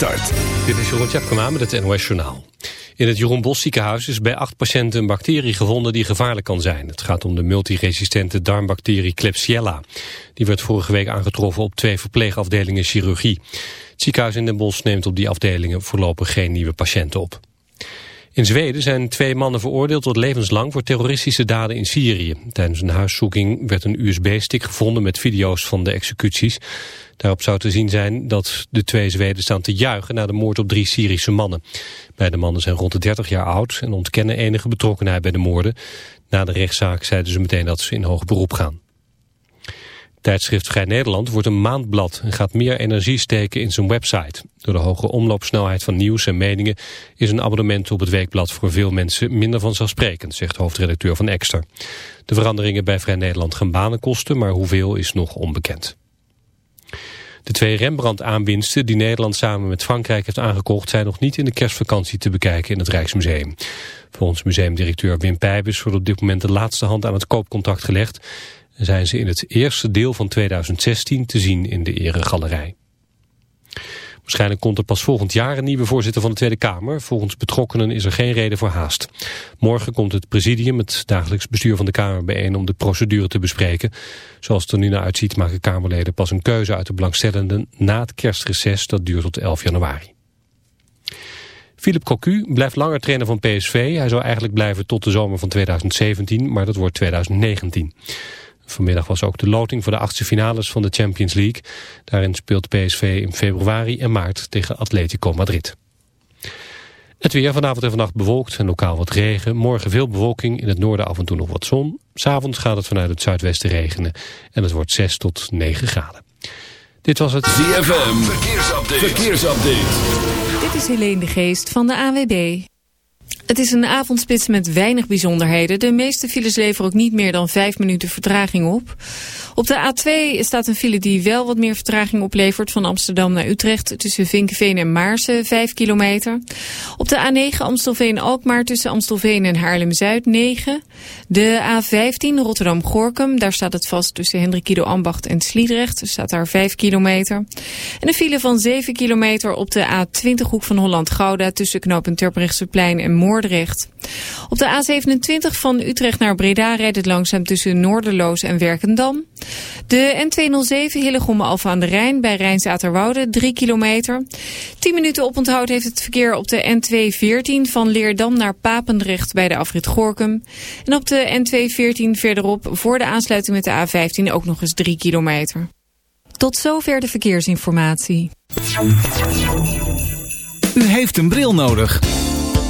Start. Dit is Jeroen Tjepkema met het NOS Journaal. In het Jeroen Bos ziekenhuis is bij acht patiënten een bacterie gevonden die gevaarlijk kan zijn. Het gaat om de multiresistente darmbacterie Klebsiella. Die werd vorige week aangetroffen op twee verpleegafdelingen chirurgie. Het ziekenhuis in Den Bosch neemt op die afdelingen voorlopig geen nieuwe patiënten op. In Zweden zijn twee mannen veroordeeld tot levenslang voor terroristische daden in Syrië. Tijdens een huiszoeking werd een USB-stick gevonden met video's van de executies. Daarop zou te zien zijn dat de twee Zweden staan te juichen na de moord op drie Syrische mannen. Beide mannen zijn rond de 30 jaar oud en ontkennen enige betrokkenheid bij de moorden. Na de rechtszaak zeiden ze meteen dat ze in hoog beroep gaan. Tijdschrift Vrij Nederland wordt een maandblad en gaat meer energie steken in zijn website. Door de hoge omloopsnelheid van nieuws en meningen is een abonnement op het weekblad voor veel mensen minder vanzelfsprekend, zegt hoofdredacteur van Exter. De veranderingen bij Vrij Nederland gaan banen kosten, maar hoeveel is nog onbekend. De twee Rembrandt-aanwinsten die Nederland samen met Frankrijk heeft aangekocht... zijn nog niet in de kerstvakantie te bekijken in het Rijksmuseum. Volgens museumdirecteur Wim Pijbus wordt op dit moment de laatste hand aan het koopcontact gelegd... zijn ze in het eerste deel van 2016 te zien in de Eregalerij. Waarschijnlijk komt er pas volgend jaar een nieuwe voorzitter van de Tweede Kamer. Volgens betrokkenen is er geen reden voor haast. Morgen komt het presidium, het dagelijks bestuur van de Kamer, bijeen om de procedure te bespreken. Zoals het er nu naar uitziet maken Kamerleden pas een keuze uit de belangstellenden na het kerstreces. Dat duurt tot 11 januari. Philip Cocu blijft langer trainer van PSV. Hij zou eigenlijk blijven tot de zomer van 2017, maar dat wordt 2019. Vanmiddag was ook de loting voor de achtste finales van de Champions League. Daarin speelt PSV in februari en maart tegen Atletico Madrid. Het weer vanavond en vannacht bewolkt en lokaal wat regen. Morgen veel bewolking, in het noorden af en toe nog wat zon. S'avonds gaat het vanuit het zuidwesten regenen en het wordt 6 tot 9 graden. Dit was het ZFM, verkeersupdate. verkeersupdate. Dit is Helene de Geest van de AWB. Het is een avondspits met weinig bijzonderheden. De meeste files leveren ook niet meer dan 5 minuten vertraging op. Op de A2 staat een file die wel wat meer vertraging oplevert van Amsterdam naar Utrecht tussen Vinkenveen en Maarsen 5 kilometer. Op de A9 Amstelveen-Alkmaar tussen Amstelveen en Haarlem-Zuid 9. De A15 Rotterdam-Gorkum, daar staat het vast tussen Hendrikido Ambacht en Sliedrecht. Staat daar 5 kilometer. En een file van 7 kilometer op de A20 Hoek van Holland-Gouda tussen knooppunt Terbrechtseplein en Moordrecht. Op de A27 van Utrecht naar Breda rijdt het langzaam tussen Noorderloos en Werkendam. De N207 Hillegom Alfa aan de Rijn bij Rijnzaterwoude 3 kilometer. 10 minuten oponthoud heeft het verkeer op de N214 van Leerdam naar Papendrecht bij de afrit Gorkum. En op de N214 verderop voor de aansluiting met de A15 ook nog eens 3 kilometer. Tot zover de verkeersinformatie. U heeft een bril nodig.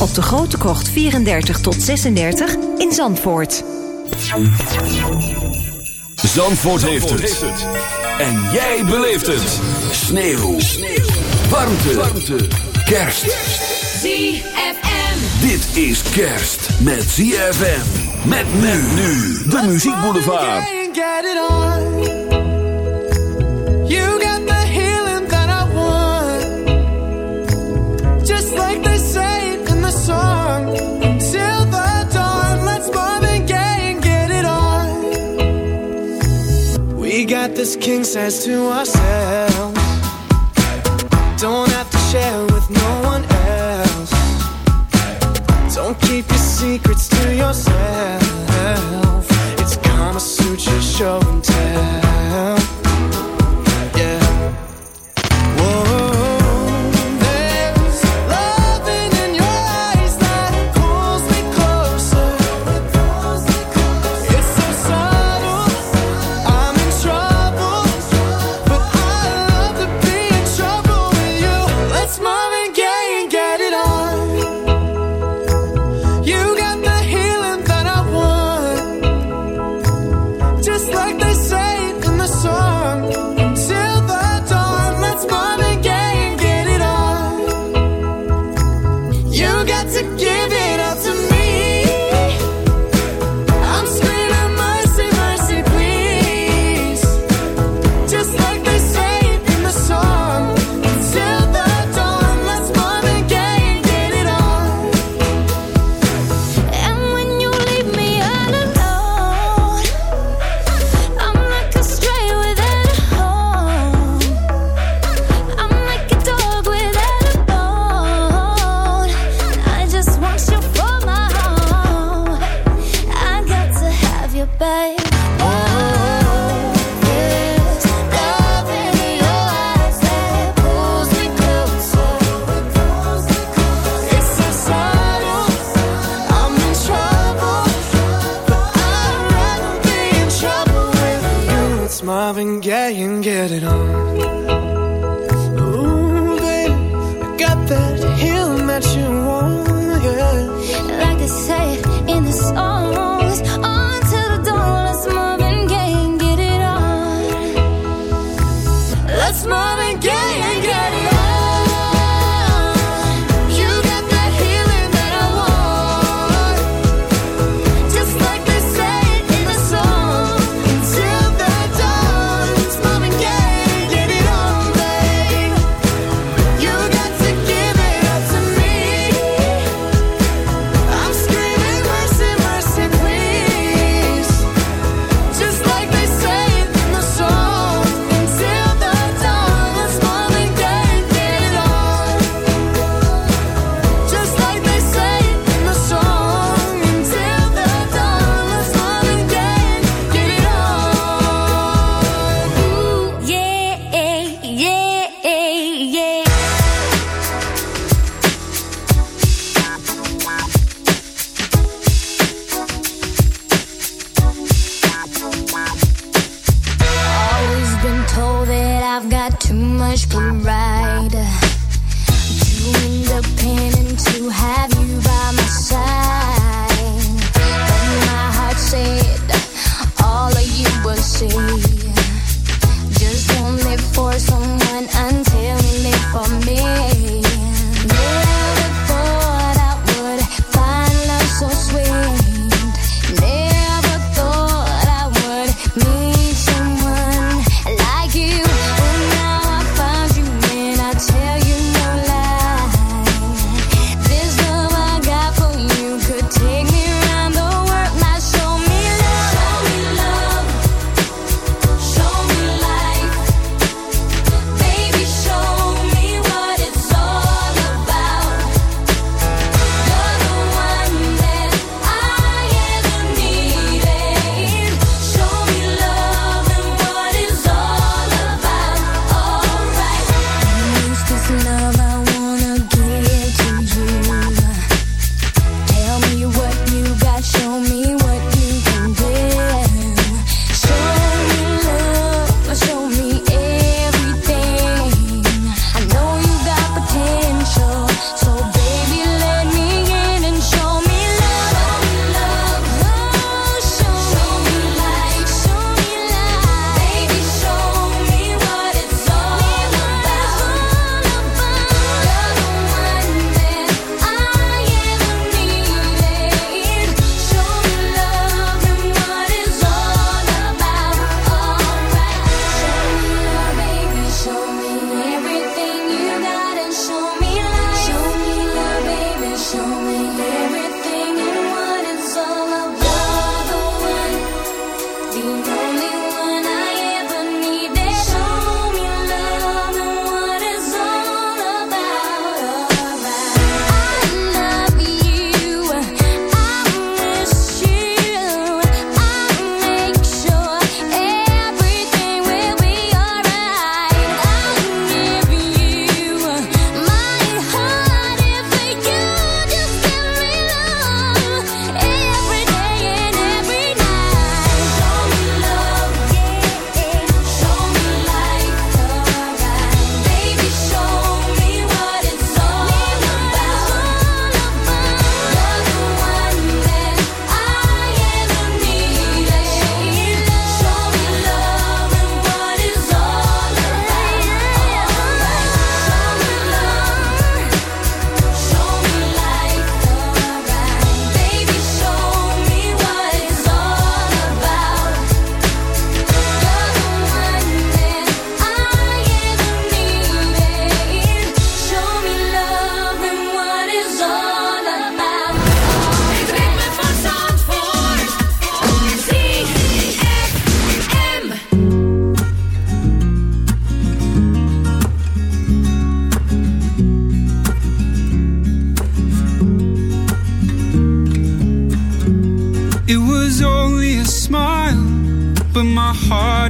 op de Grote Krocht 34 tot 36 in Zandvoort. Zandvoort, heeft, het. En jij beleeft het. Sneeuw. Warmte. Warmte. Kerst. ZFM. Dit is kerst met ZFM. Met men nu. De Muziek Boulevard. Get it on. You got got this king size to ourselves. Don't have to share with no one else. Don't keep your secrets to yourself. It's Kama Sutra show and tell.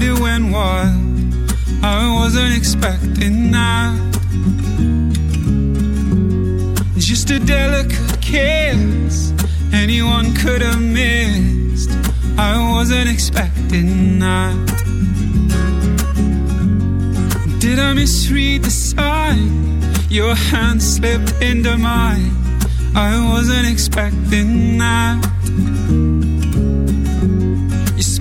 It went wild. I wasn't expecting that. Just a delicate kiss, anyone could have missed. I wasn't expecting that. Did I misread the sign? Your hand slipped into mine. I wasn't expecting that.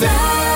time.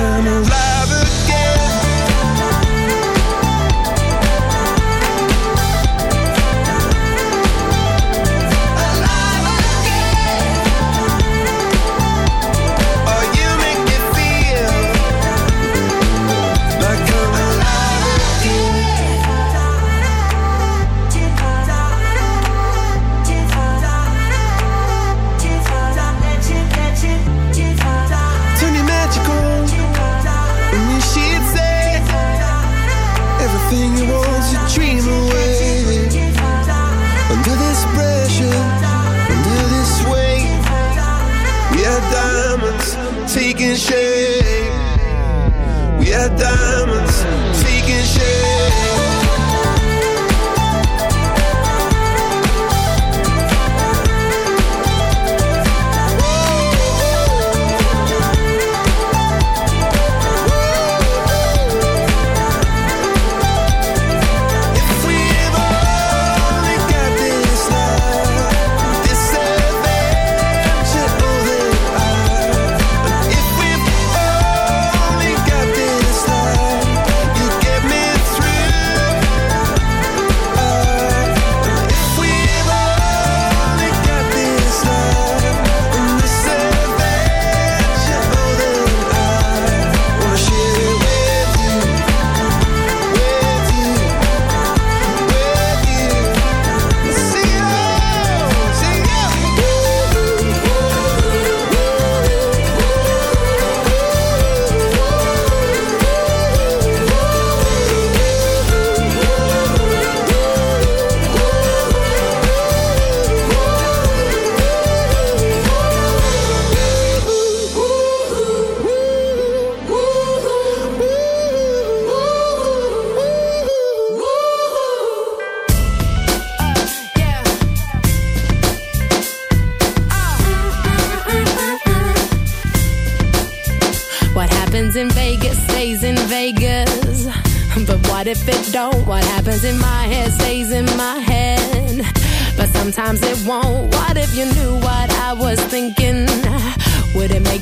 come around.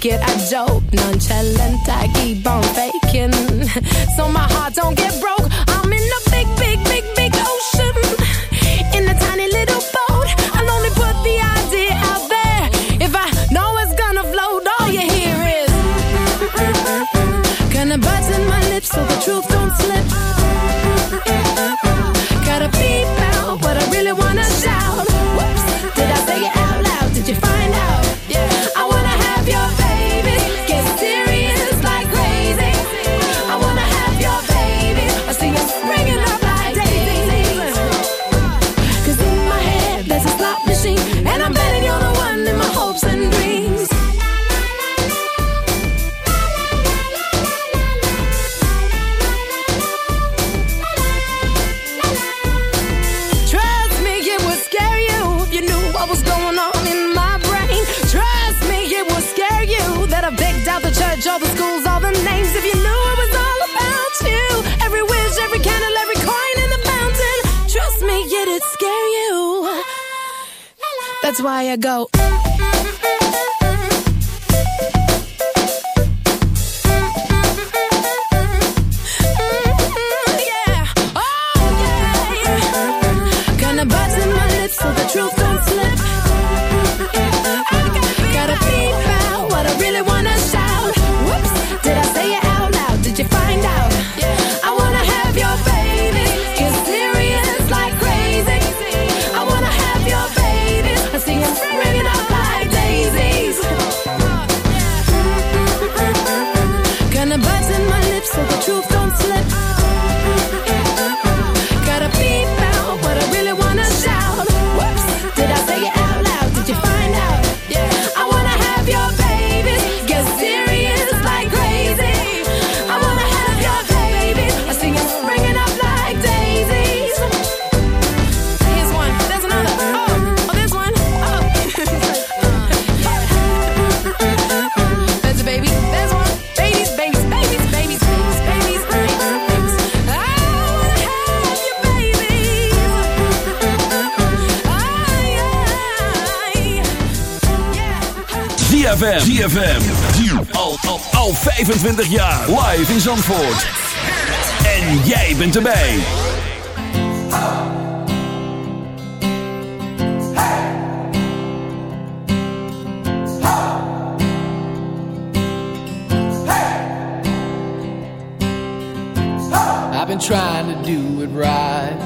get a joke. Nonchalant, I keep on faking. So my heart don't get broken. why I go. Al, al, al 25 jaar. Live in Zandvoort. En jij bent erbij. I've been trying to do it right.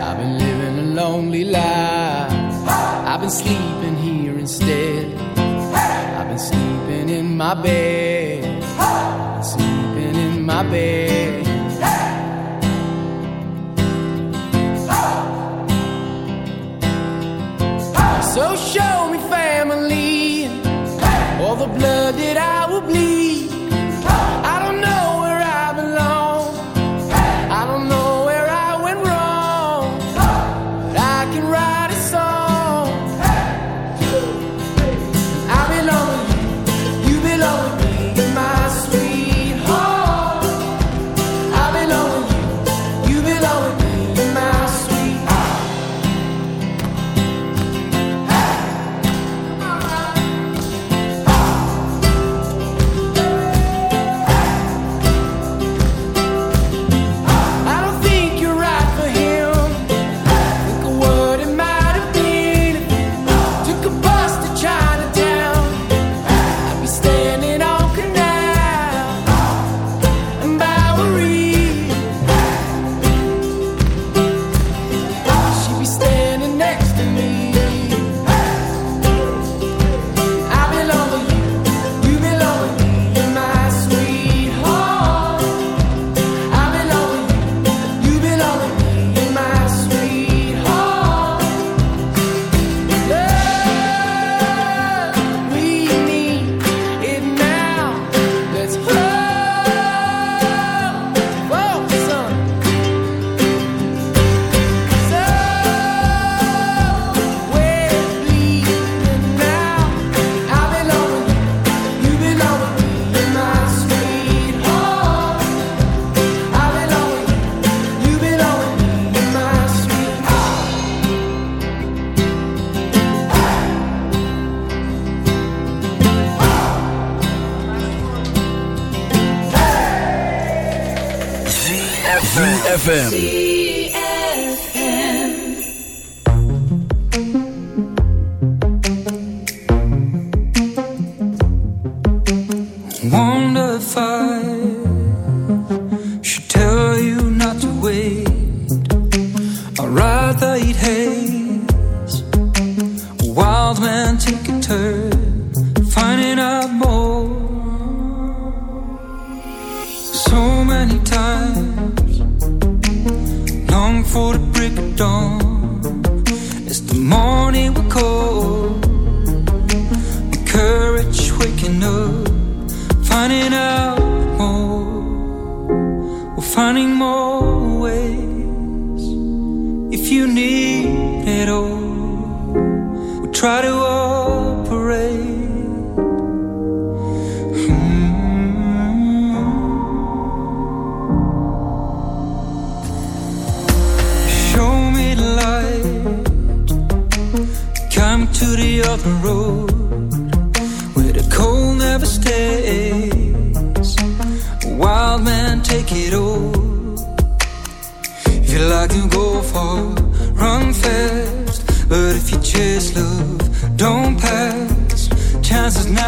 I've been living a lonely life. I've been sleeping here instead my bed, sleeping in my bed.